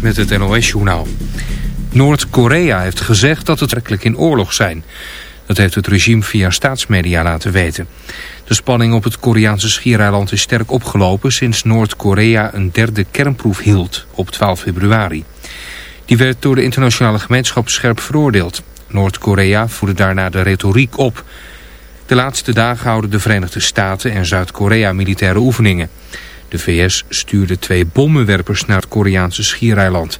met het NOS-journaal. Noord-Korea heeft gezegd dat het werkelijk in oorlog zijn. Dat heeft het regime via staatsmedia laten weten. De spanning op het Koreaanse schiereiland is sterk opgelopen... sinds Noord-Korea een derde kernproef hield op 12 februari. Die werd door de internationale gemeenschap scherp veroordeeld. Noord-Korea voerde daarna de retoriek op. De laatste dagen houden de Verenigde Staten en Zuid-Korea militaire oefeningen. De VS stuurde twee bommenwerpers naar het Koreaanse schiereiland.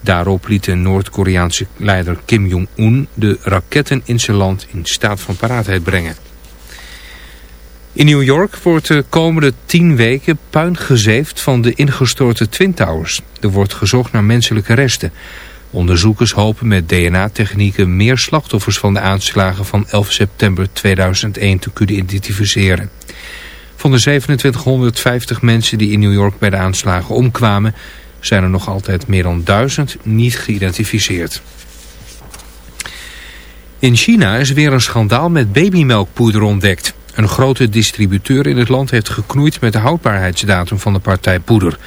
Daarop liet de Noord-Koreaanse leider Kim Jong-un de raketten in zijn land in staat van paraatheid brengen. In New York wordt de komende tien weken puin gezeefd van de ingestorte Twin Towers. Er wordt gezocht naar menselijke resten. Onderzoekers hopen met DNA-technieken meer slachtoffers van de aanslagen van 11 september 2001 te kunnen identificeren. Van de 2750 mensen die in New York bij de aanslagen omkwamen... zijn er nog altijd meer dan duizend niet geïdentificeerd. In China is weer een schandaal met babymelkpoeder ontdekt. Een grote distributeur in het land heeft geknoeid met de houdbaarheidsdatum van de partij poeder.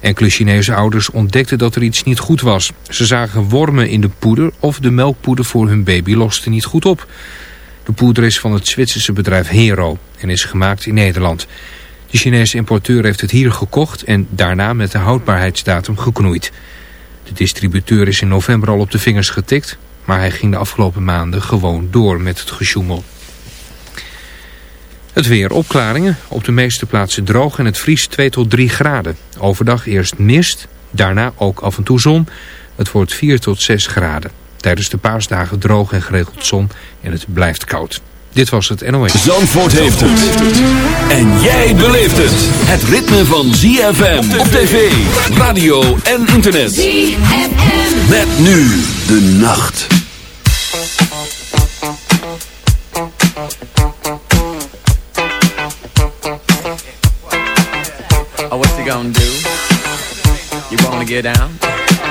Enkele Chinese ouders ontdekten dat er iets niet goed was. Ze zagen wormen in de poeder of de melkpoeder voor hun baby loste niet goed op. De poeder is van het Zwitserse bedrijf Hero en is gemaakt in Nederland. De Chinese importeur heeft het hier gekocht en daarna met de houdbaarheidsdatum geknoeid. De distributeur is in november al op de vingers getikt, maar hij ging de afgelopen maanden gewoon door met het gesjoemel. Het weer opklaringen, op de meeste plaatsen droog en het vriest 2 tot 3 graden. Overdag eerst mist, daarna ook af en toe zon. Het wordt 4 tot 6 graden. Tijdens de paasdagen droog en geregeld zon en het blijft koud. Dit was het NOS. Zandvoort heeft het. En jij beleeft het. Het ritme van ZFM op tv, radio en internet. ZFM. Met nu de nacht. Oh, what you gonna do? You wanna get down?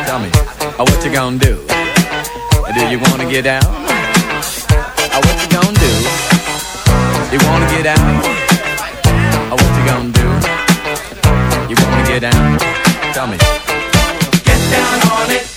Tell me. Oh, what you gonna do? Do you wanna get down? Oh, what you gonna do? You wanna get down? Oh, what you gonna do? You wanna get down? Tell me. Get down on it.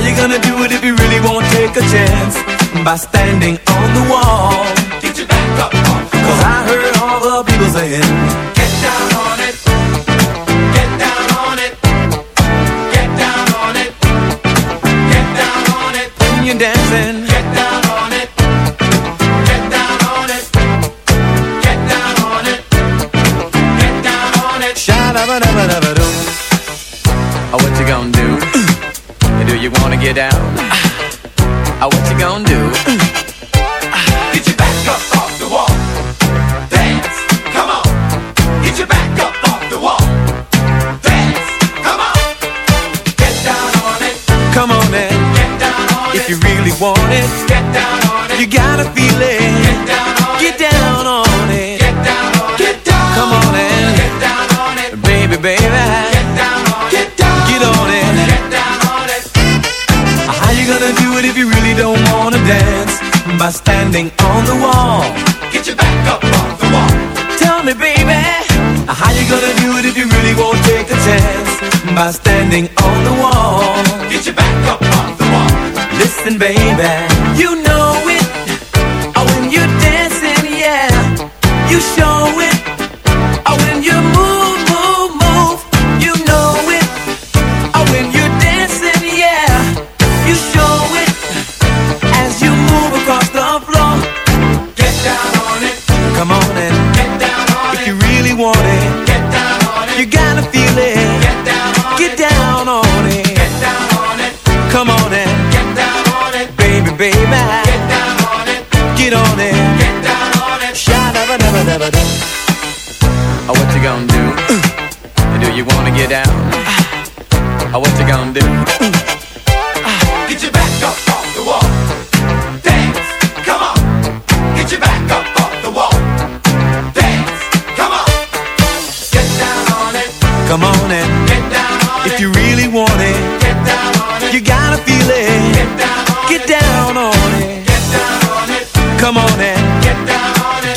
How you gonna do it if you really won't take a chance? By standing on the wall. Get your back up the. Cause I heard all the people saying, Get down on it. Get down on it. Get down on it. Get down on it. When you're dancing. Down? Oh, what you gonna do? Get on it. Get down on it. Sha-da-ba-da-ba-da-ba-da. Oh, uh, what you gonna do? Do you wanna get down? Oh, what you gonna do?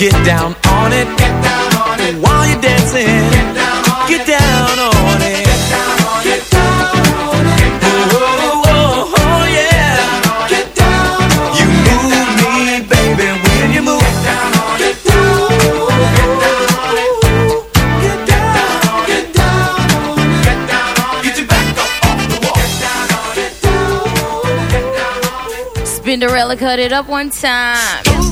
Get down on it. Get down on it. While you're dancing, Get down on get it. on it. Get down on it. Get down on it. Get down on it. Oh, oh, oh, yeah. Get down on it. You move me, baby, when you move. Get down on it. Get down on it. Get down. Get down on it. Get down on it. Get your back up off the wall. Get down on it. Get down on it. Get down on it. Spinderella cut it up one time.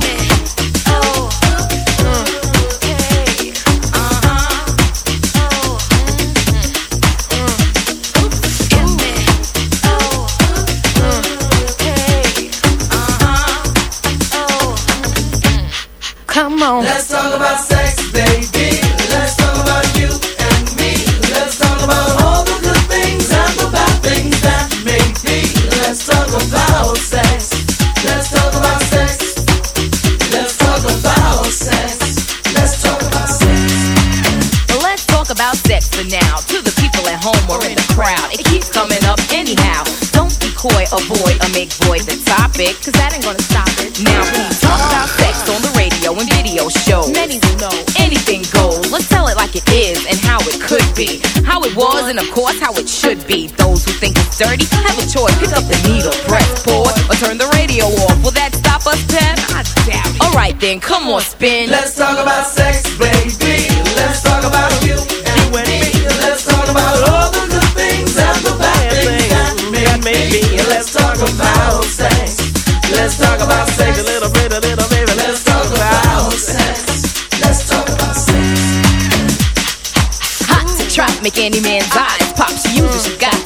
Come How was and, of course, how it should be. Those who think it's dirty have a choice. Pick up the needle, press pause, or turn the radio off. Will that stop us, Pep? I doubt it. Alright then, come on, spin. Let's talk about sex, baby. Let's talk about you and me. Let's talk about all the good things and the bad things that make me. Let's talk about sex. Let's talk about sex. A little bit, a little baby. Let's talk about sex. Let's talk about sex. Hot to trap, make any man's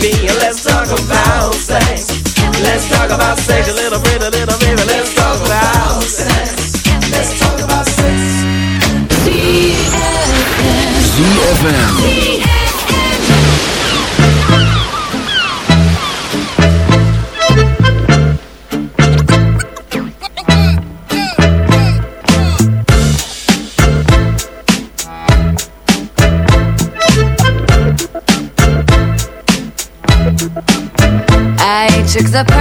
make. Let's talk about sex. Baby. Let's talk about sex.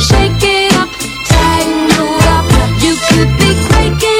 up, shaking up, tangled up. You could be waking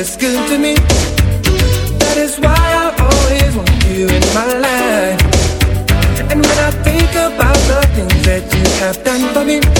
this good to me. That is why I always want you in my life. And when I think about the things that you have done for me,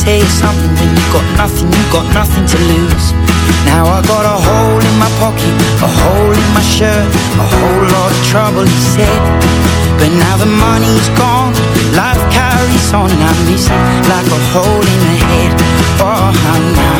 tell you something, when you got nothing, you got nothing to lose. Now I got a hole in my pocket, a hole in my shirt, a whole lot of trouble, he said. But now the money's gone, life carries on, and I miss him like a hole in the head. Oh, now.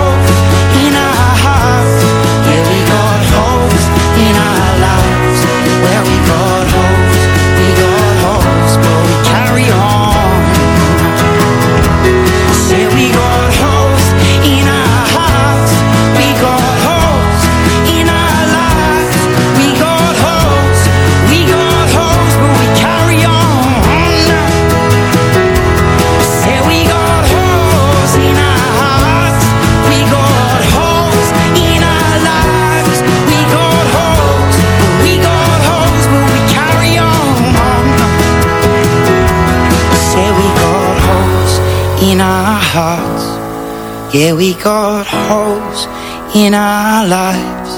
our lives.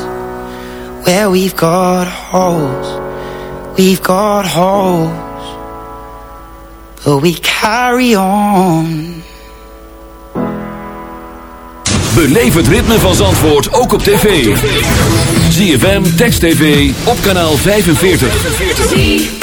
Where we've got holes, we've got holes, but we carry on. Beleef het ritme van Zandvoort ook op tv. ZFM, Text TV, op kanaal 45.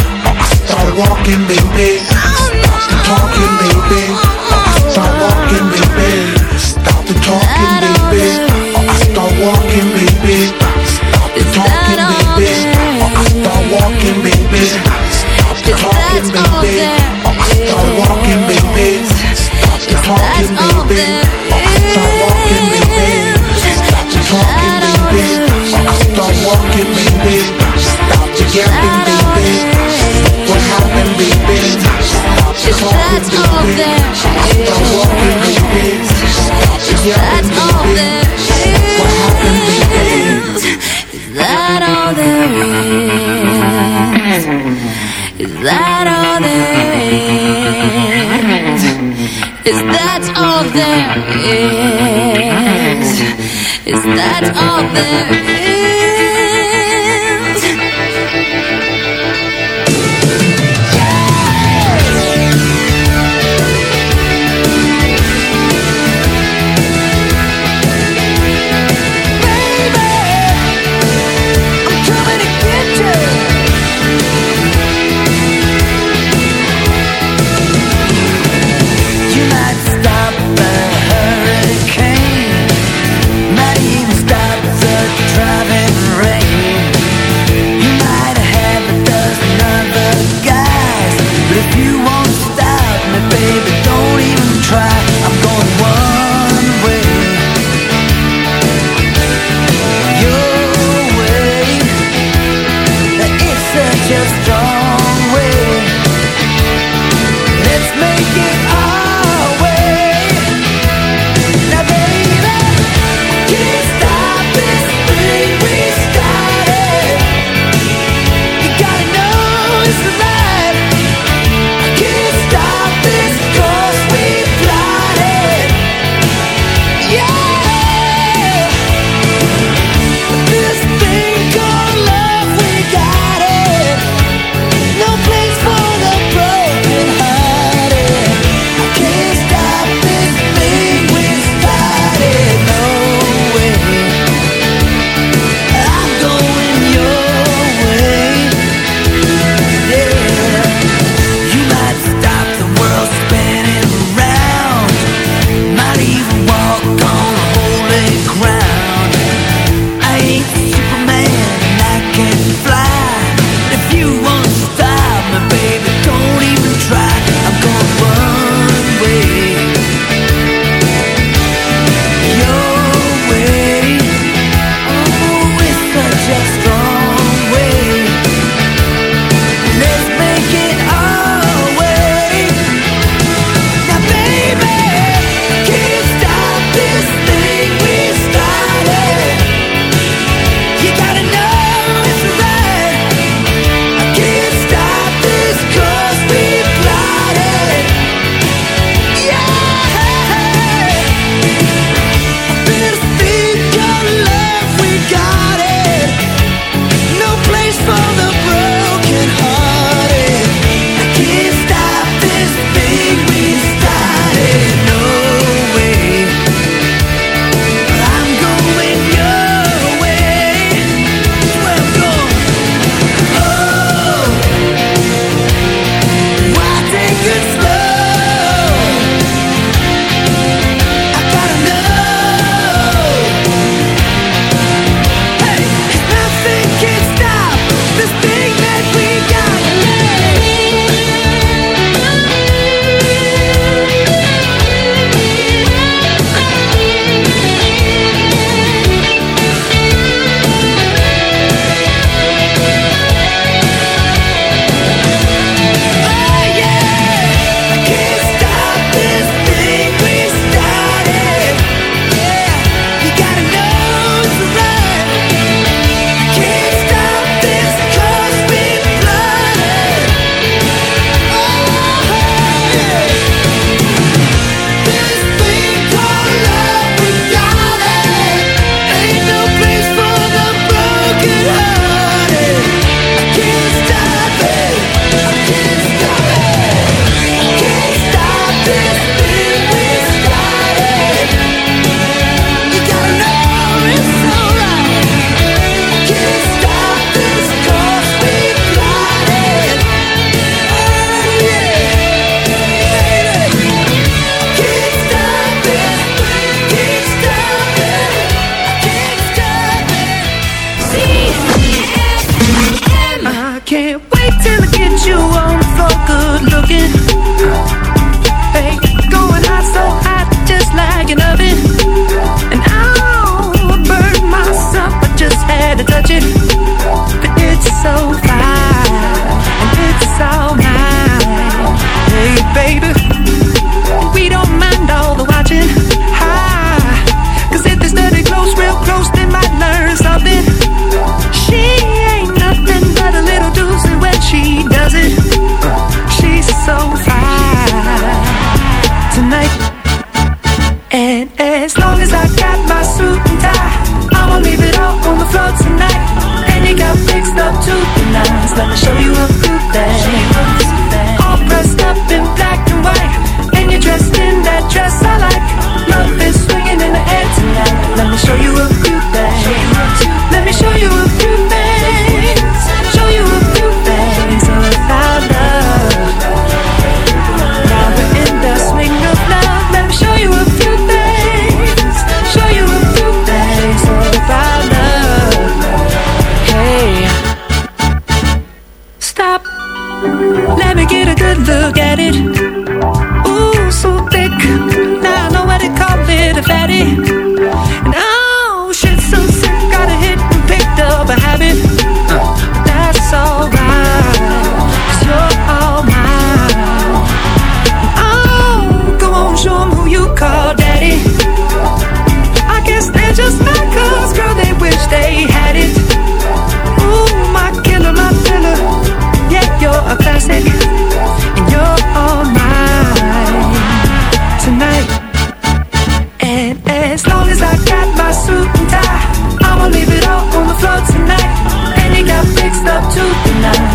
Walking, baby. Stop talking, baby. Start walking, baby. Stop the talking, baby. Start walking, baby. Stop the talking, baby. Start walking, baby. Stop the talking, baby. Start walking, baby. Stop the talking, baby. Start walking, baby. Stop the talking, baby. Start walking, baby. Stop the yapping, Stop the talking, baby. I start walking, baby. Stop the yapping, baby. What happened, baby? Is that all there is? Is that all there is? Is that all there is? Is that all there is? Good look at it.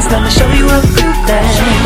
Let me show you a few things.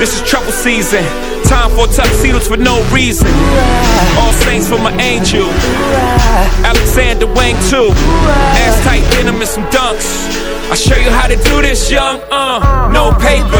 This is trouble season. Tom Ford tuxedos for no reason. All saints for my angel. Alexander Wang too. Ass tight denim and some dunks. I show you how to do this, young. Uh, no papers,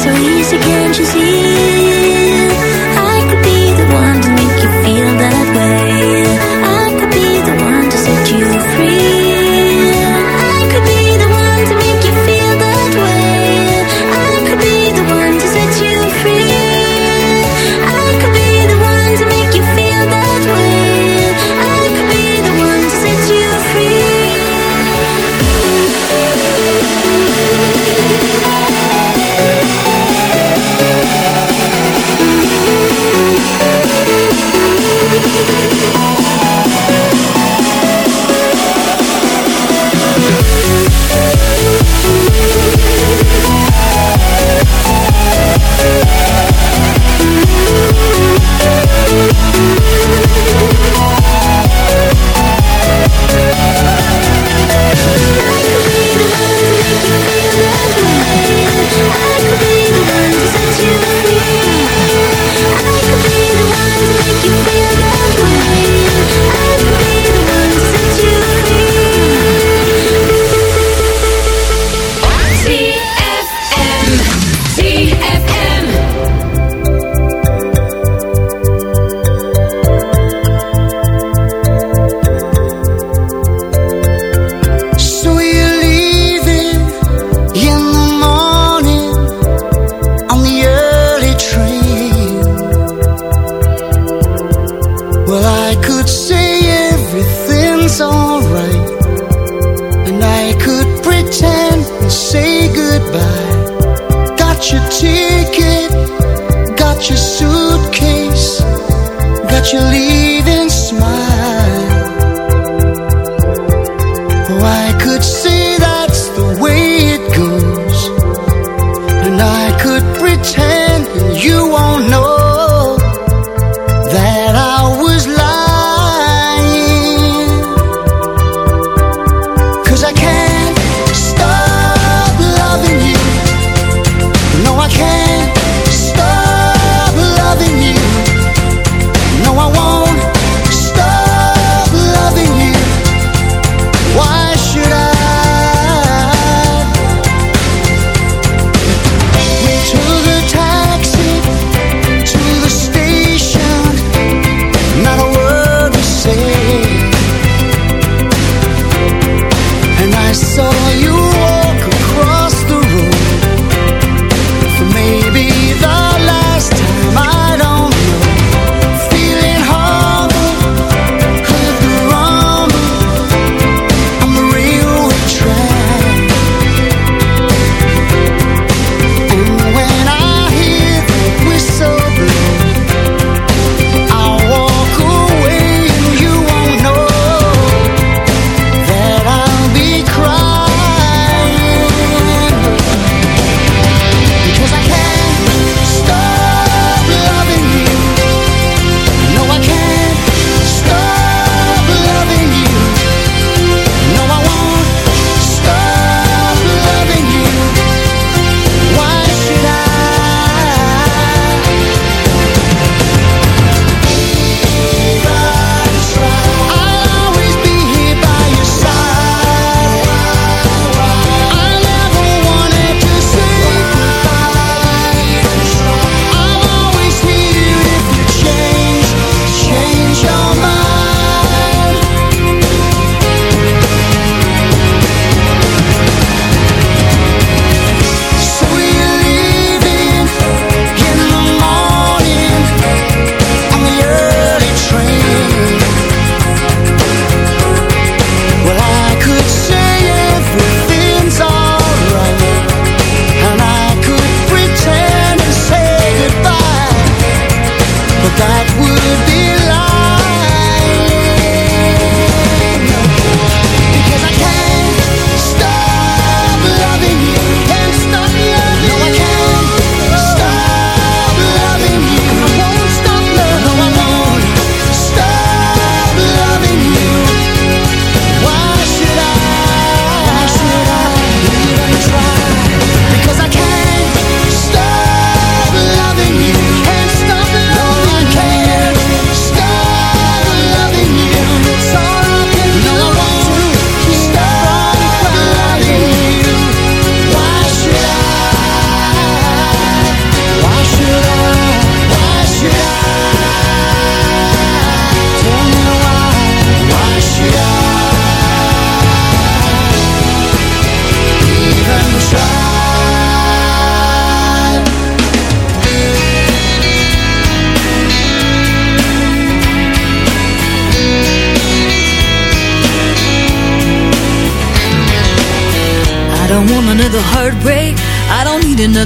so easy, can't you see?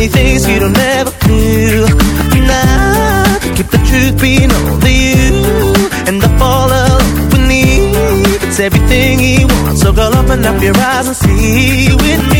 he thinks you don't ever do. Now, to keep the truth being only you, and I fall alone when he gets everything he wants. So girl, open up your eyes and see with me.